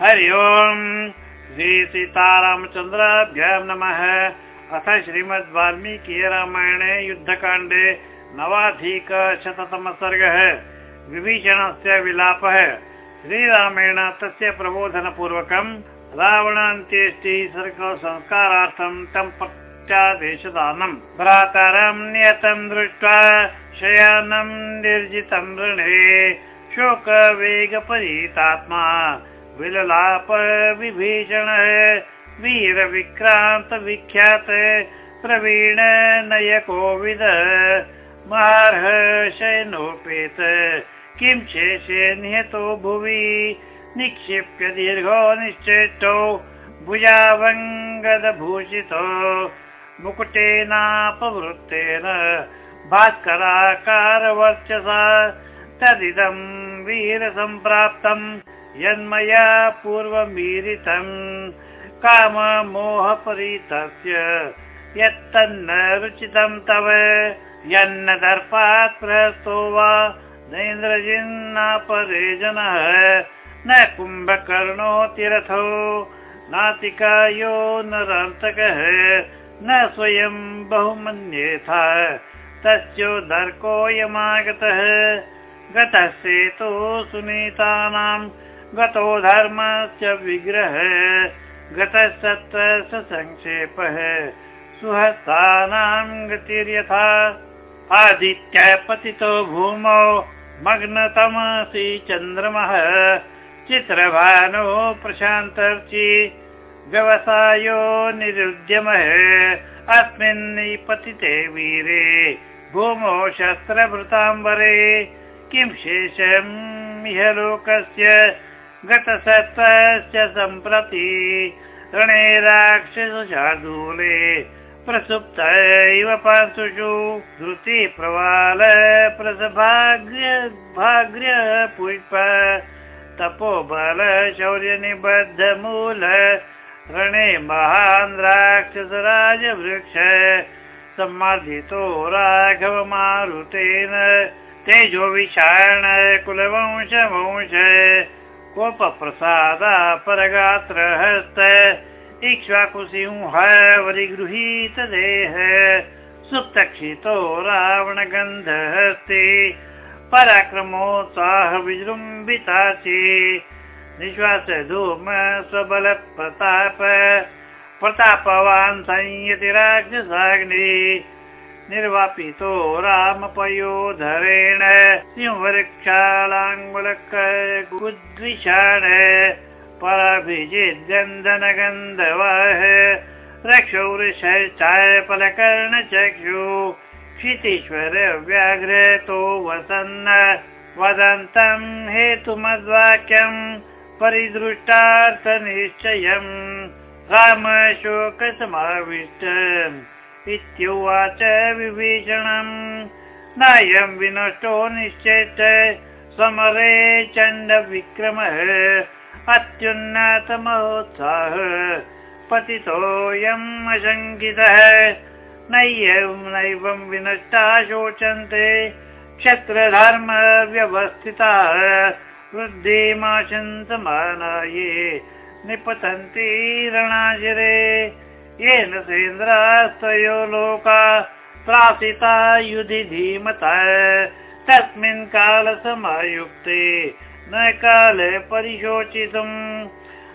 हरि ओम्। श्री सीतारामचन्द्राभ्यां नमः। अथ श्रीमद् वाल्मीकि रामायणे युद्धकाण्डे नवाधिकशततम सर्गः। विभीषणस्य विलापः। श्रीरामेण तस्य प्रबोधनपूर्वकम् रावणान्त्येष्टि संस्कारार्थं तं प्रत्यादेशदानम्। भ्रातरं नियतं दृष्ट्वा शयानं निर्जितं ऋणे शोकवेगपरीतात्मा विललाप विभीषणः वीरविक्रान्त विख्यात प्रवीण नय कोविद शयनोपेत किं शेषे निहतो भुवि निक्षिप्य दीर्घो निश्चेष्टो भुजावङ्गदभूषितो मुकुटेनापवृत्तेन भास्कराकारवर्चसा तदिदं वीरसम्प्राप्तम् यन्मया पूर्वमीरितम् काममोहपरीतस्य। यत्तन्न रुचितं तव यन्न दर्पात् प्रस्तो वा। नैन्द्रजिन्नापरे जनः न कुम्भकर्णोतिरथो नातिकायो नरान्तकः न स्वयं बहुमन्येथा। तस्योदर्कोऽयमागतः गतः सेतु सुनीतानां गतो धर्मस्य विग्रह गतः सत्र सङ्क्षेपः सुहस्तानां गतिर्यथा आदित्य पतितो भूमौ मग्नतमसि चन्द्रमः। चित्रभानो प्रशान्तर्चि व्यवसायो निरुद्यमः। अस्मिन् पतिते वीरे भूमौ शस्त्रभृताम्बरे किं शेषम् इह लोकस्य गतसत्त्वस्य सम्प्रति ऋणे राक्षसशार्दूले प्रसुप्त इव पांसुषु धृति प्रवाल प्रसभाग्य भाग्य पुष्प तपोबल शौर्यनिबद्धमूल ऋणे महान् राक्षसराजवृक्ष सम्मार्जितो राघवमारुतेन तेजो विषाण कुलवंश वंश कोपप्रसादा परगात्र हस्त इक्ष्वाकुसिंह वरिगृहीत देह। सुप्तक्षितो रावणगन्धहस्ते। पराक्रमोत्साह विजृम्बितासि निश्वास धूम स्वबल प्रताप प्रतापवान् संयति राक्षसाग्नि निर्वापितो रामपयोधरेण सिंहवृक्षालाङ्गुलकुद्विषाण पराभिजिद्गन्धनगन्धवः रक्षौऋषश्चायफलकर्णचक्षु क्षितीश्वर व्याघ्रतो वसन्न। वदन्तं हेतुमद्वाक्यम् परिदृष्टार्थनिश्चयम् रामशोकसमाविष्ट इत्युवाच विभीषणम्। नायं विनष्टो निश्चेत। समरे चण्डविक्रमः। अत्युन्नतमहोत्साह। पतितोऽयम् अशङ्कितः। नैवं विनष्टा शोचन्ते। क्षत्रधर्म व्यवस्थिताः। वृद्धिमाशन्तमानाये निपतन्ति रणाजिरे येन सेन्द्रास्तयो लोका प्रासिता युधि धीमता तस्मिन् कालसमायुक्ते न काले परिशोचितुम्।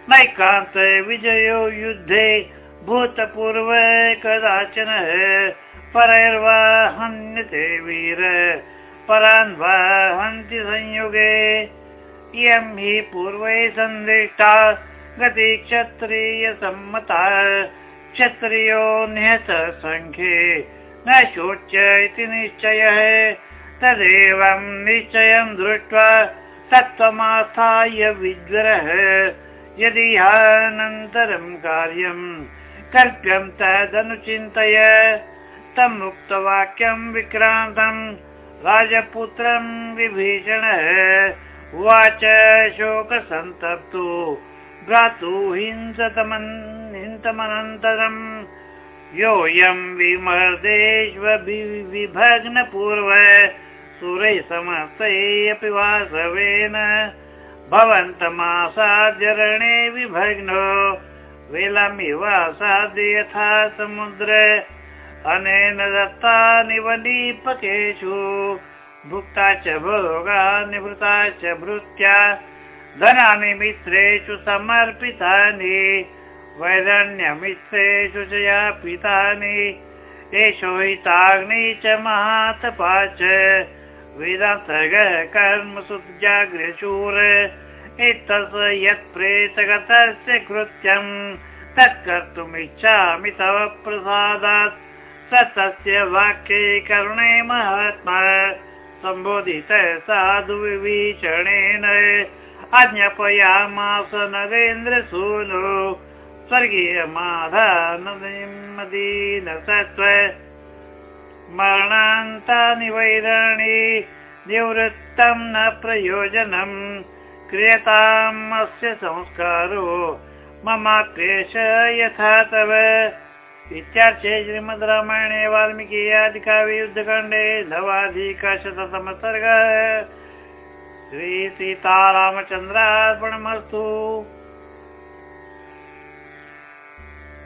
नैकान्त विजयो युद्धे भूतपूर्व कदाचन परैर्वा हन्यते वीर परान् वा हन्ति संयुगे। इयं हि पूर्वै सन्दिष्टा गति क्षत्रियो निहत सङ्ख्ये न शोच्य इति निश्चयः। तदेवं निश्चयं दृष्ट्वा तत्त्वमास्थाय विज्वरः यदि ह्यनन्तरं कार्यं कल्प्यं तदनुचिन्तय। तम् उक्तवाक्यं विक्रान्तम् राजपुत्रं विभीषणः। उवाच शोकसन्तप्तो भ्रातु हिंसतमन् हिंसमनन्तरम् योऽयं विमर्देष्वभिभग्नपूर्व सुरैः समस्तैः अपि वासवेन भवन्तमासाद्यरणे विभग्नो वेलामिवासाद्य यथा समुद्र। अनेन दत्तानि वलीपकेषु भुक्ता च भोगा निवृता च भृत्या धनानि मित्रेषु समर्पितानि वैरण्यमित्रेषु च यापितानि एषो हिताग्नि च महातपा च सुजाग्रशूर एतत् यत् प्रेतगतस्य कृत्यम् तत् कर्तुमिच्छामि तव प्रसादात्। स तस्य वाक्ये करुणे महात्मा सम्बोधित साधु विभीषणेन अज्ञापयामास नरेन्द्र सूनु मरणान्तानि वैराणि निवृत्तं न प्रयोजनम् क्रियताम् अस्य संस्कारो मम क्लेश यथा तव। इत्यार्थे श्रीमद् रामायणे वाल्मीकि आदिकाव्ययुद्धकाण्डे नवाधिकशततम सर्गः श्रीसीतारामचन्द्रार्पणमस्तु